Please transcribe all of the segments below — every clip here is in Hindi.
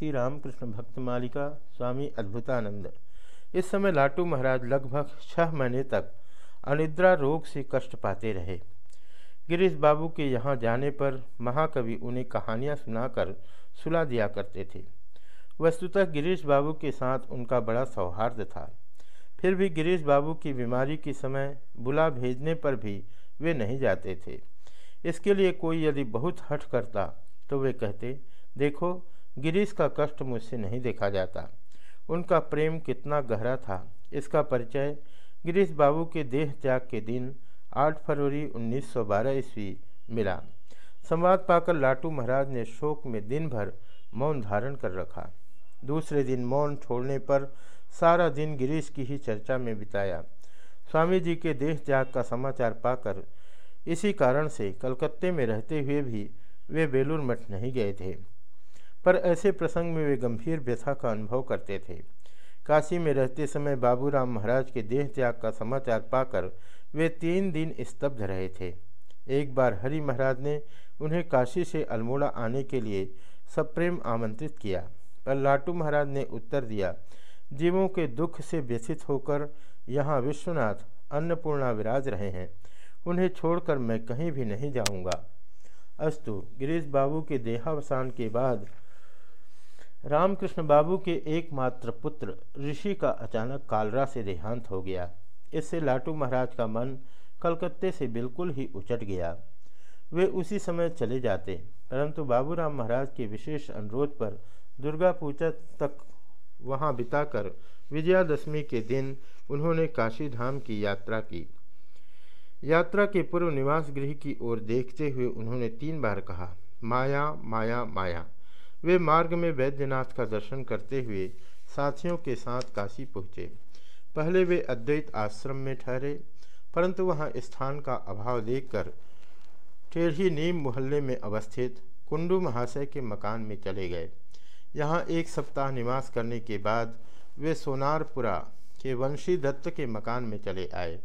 श्री रामकृष्ण भक्त मालिका स्वामी अद्भुतानंद। इस समय लाटू महाराज लगभग छह महीने तक अनिद्रा रोग से कष्ट पाते रहे। गिरीश बाबू के यहाँ जाने पर महाकवि उन्हें कहानियाँ सुनाकर सुला दिया करते थे। वस्तुतः गिरीश बाबू के साथ उनका बड़ा सौहार्द था। फिर भी गिरीश बाबू की बीमारी के समय बुला भेजने पर भी वे नहीं जाते थे। इसके लिए कोई यदि बहुत हट करता तो वे कहते, देखो गिरीश का कष्ट मुझसे नहीं देखा जाता। उनका प्रेम कितना गहरा था। इसका परिचय गिरीश बाबू के देह त्याग के दिन 8 फरवरी 1912 ईस्वी मिला। संवाद पाकर लाटू महाराज ने शोक में दिन भर मौन धारण कर रखा। दूसरे दिन मौन छोड़ने पर सारा दिन गिरीश की ही चर्चा में बिताया। स्वामी जी के देह त्याग का समाचार पाकर इसी कारण से कलकत्ते में रहते हुए भी वे बेलूर मठ नहीं गए थे। पर ऐसे प्रसंग में वे गंभीर व्यथा का अनुभव करते थे। काशी में रहते समय बाबूराम महाराज के देह त्याग का समाचार पाकर वे तीन दिन स्तब्ध रहे थे। एक बार हरि महाराज ने उन्हें काशी से अल्मोड़ा आने के लिए सप्रेम आमंत्रित किया। पर लाटू महाराज ने उत्तर दिया, जीवों के दुख से व्यथित होकर यहाँ विश्वनाथ अन्नपूर्णा विराज रहे हैं। उन्हें छोड़कर मैं कहीं भी नहीं जाऊँगा। अस्तु, गिरीश बाबू के देहावसान के बाद रामकृष्ण बाबू के एकमात्र पुत्र ऋषि का अचानक कालरा से देहांत हो गया। इससे लाटू महाराज का मन कलकत्ते से बिल्कुल ही उचट गया। वे उसी समय चले जाते, परंतु बाबूराम महाराज के विशेष अनुरोध पर दुर्गा पूजा तक वहाँ बिताकर विजयादशमी के दिन उन्होंने काशी धाम की यात्रा की। यात्रा के पूर्व निवास गृह की ओर देखते हुए उन्होंने तीन बार कहा, माया माया माया। वे मार्ग में वैद्यनाथ का दर्शन करते हुए साथियों के साथ काशी पहुँचे। पहले वे अद्वैत आश्रम में ठहरे, परंतु वहाँ स्थान का अभाव देखकर टेढ़ी नीम मोहल्ले में अवस्थित कुंडू महाशय के मकान में चले गए। यहाँ एक सप्ताह निवास करने के बाद वे सोनारपुरा के वंशी दत्त के मकान में चले आए।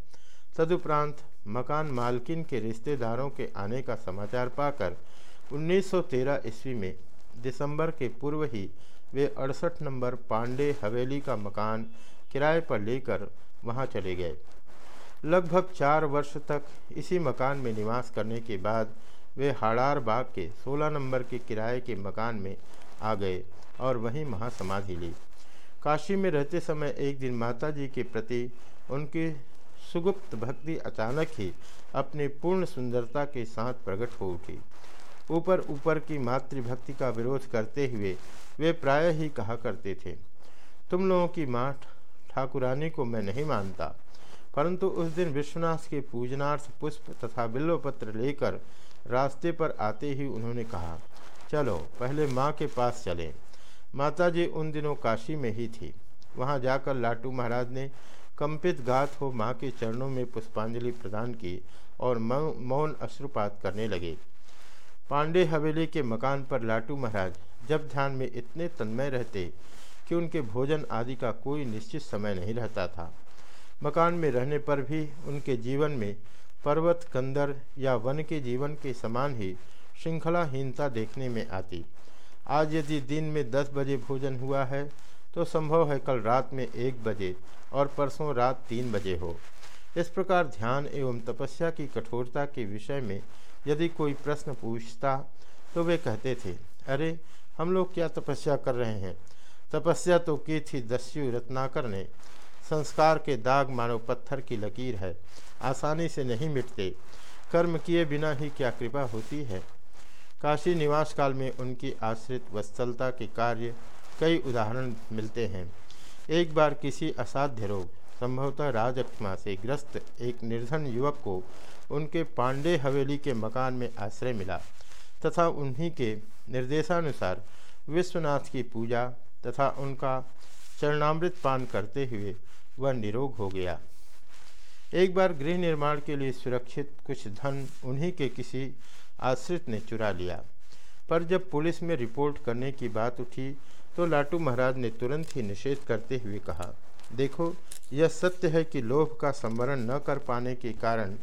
तदुपरांत मकान मालकिन के रिश्तेदारों के आने का समाचार पाकर 1913 ईस्वी में दिसंबर के पूर्व ही वे अड़सठ नंबर पांडे हवेली का मकान किराए पर लेकर वहाँ चले गए। लगभग चार वर्ष तक इसी मकान में निवास करने के बाद वे हाड़ार बाग के 16 नंबर के किराए के मकान में आ गए और वहीं महासमाधि ली। काशी में रहते समय एक दिन माता जी के प्रति उनकी सुगुप्त भक्ति अचानक ही अपनी पूर्ण सुंदरता के साथ प्रकट हो उठी। ऊपर ऊपर की मातृभक्ति का विरोध करते हुए वे प्राय ही कहा करते थे, तुम लोगों की माँ ठाकुरानी को मैं नहीं मानता, परंतु उस दिन विश्वनाथ के पूजनार्थ पुष्प तथा बिल्वपत्र लेकर रास्ते पर आते ही उन्होंने कहा, चलो, पहले माँ के पास चलें। माता जी उन दिनों काशी में ही थी। वहाँ जाकर लाटू महाराज ने कंपित गात हो माँ के चरणों में पुष्पांजलि प्रदान की और मौन अश्रुपात करने लगे। पांडे हवेली के मकान पर लाटू महाराज जब ध्यान में इतने तन्मय रहते कि उनके भोजन आदि का कोई निश्चित समय नहीं रहता था। मकान में रहने पर भी उनके जीवन में पर्वत, कंदर या वन के जीवन के समान ही श्रृंखलाहीनता देखने में आती। आज यदि दिन में दस बजे भोजन हुआ है तो संभव है कल रात में एक बजे और परसों रात तीन बजे हो। इस प्रकार ध्यान एवं तपस्या की कठोरता के विषय में यदि कोई प्रश्न पूछता तो वे कहते थे, अरे, हम लोग क्या तपस्या कर रहे हैं? तपस्या तो की थी दस्यु रत्नाकर ने। संस्कार के दाग मानव पत्थर की लकीर है। आसानी से नहीं मिटते। कर्म किए बिना ही क्या कृपा होती है? काशी निवास काल में उनकी आश्रित वत्सलता के कार्य कई उदाहरण मिलते हैं। एक बार किसी असाध्य रोग, संभवतः राजक्षमा से ग्रस्त एक निर्धन युवक को उनके पांडे हवेली के मकान में आश्रय मिला तथा उन्हीं के निर्देशानुसार विश्वनाथ की पूजा तथा उनका चरणामृत पान करते हुए वह निरोग हो गया। एक बार गृह निर्माण के लिए सुरक्षित कुछ धन उन्हीं के किसी आश्रित ने चुरा लिया। पर जब पुलिस में रिपोर्ट करने की बात उठी तो लाटू महाराज ने तुरंत ही निषेध करते हुए कहा, देखो, यह सत्य है कि लोभ का संवरण न कर पाने के कारण